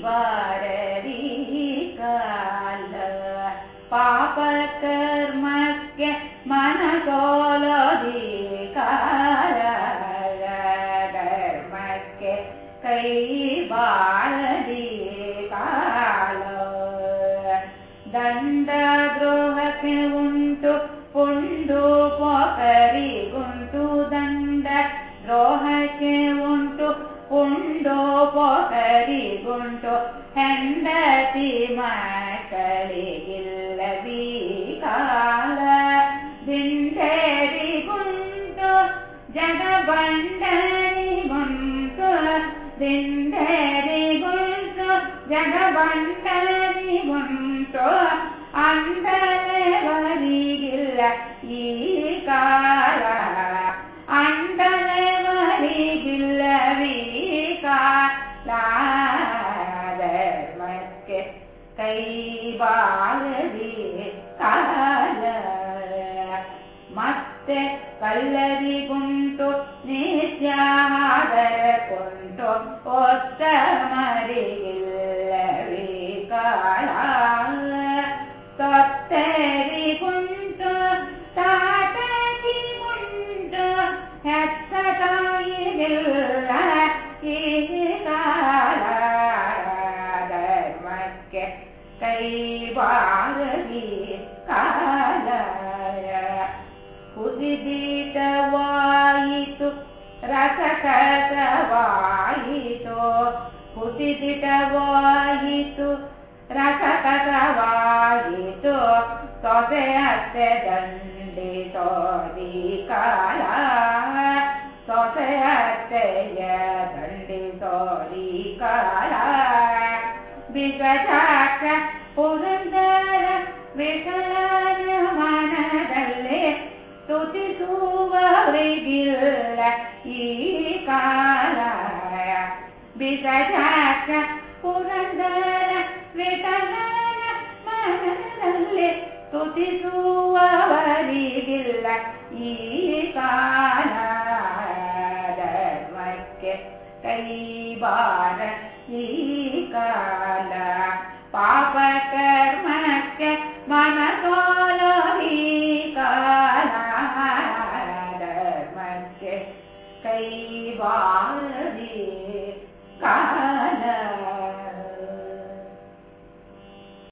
கைவாரதி ಕಾಲ ಪಾಪ ಕರ್ಮಕ್ಕೆ ಮನಸೋಲದಿ ಕಾಲ ಕರ್ಮಕ್ಕೆ ಕೈವಾರದಿ ಕಾಲ ದಂಡ ಗೃಹಕ್ಕೆ ಕೈಗೊಂಡು ಹೆಂಡತಿ ಮಕ್ಕಳಿಗಿಲ್ಲದಿ ಕಾಲ ದಿಂಡೇರಿ ಗುಂಟು ಜಗಬಂಡರಿ ಗುಂಟು ण्टो हतिलीकाल बिन्दु ಗುಂಟು बु ಈ ಕಾಲ अन्तनवरि ಕಾಲ ಕೈ ಬಾಳದಿ ಕಾಲ ಮತ್ತೆ ಕಲ್ಲರಿಗುಂಟು ನಿತ್ಯಾದರ ಕುಂಟು ಒತ್ತ ಮರಿಗಿಲ್ಲವೇ ಕಾಳ ತೊತ್ತರಿಗುಂಟು ತಾತರಿಗುಂಟು ಹೆತ್ತ ತಾಯಿಗಿಲ್ಲ ಈ ಕಾಲ ಧರ್ಮಕ್ಕೆ ಕೈ ಬಾರದಿ ಕಾಲ ಕುದಿದಿಟವಾಯಿತು ರಸಕಸವಾಯಿತು ಕುದಿದಿಟವಾಯಿತು ರಸಕಸವಾಯಿತು ಸೊಸೆ ಅತ್ತೆ ದಂಡಿ ಸೋದಿ ಕಾಲ ಸೊಸೆ ಅತ್ತೆಯ ದಂಡಿ ಸೋದಿ ಕಾಲ ವಿಷಚಾಕ ಪುರಂದರ ವಿಠಲನ ಮನದಲ್ಲಿ ಸ್ತುತಿಸುವವರಿಗಿಲ್ಲ ಈ ಕಾಲ ಬಿಸಜಾಕ ಪುರಂದರ ವಿಠಲನ ಮನದಲ್ಲಿ ಸ್ತುತಿಸುವವರಿಗಿಲ್ಲ ಈ ಕಾಲ ಧರ್ಮಕ್ಕೆ ಕೈ ಬಾರ ಈ ಕಾಲ ಪಾಪ ಕರ್ಮ कैवान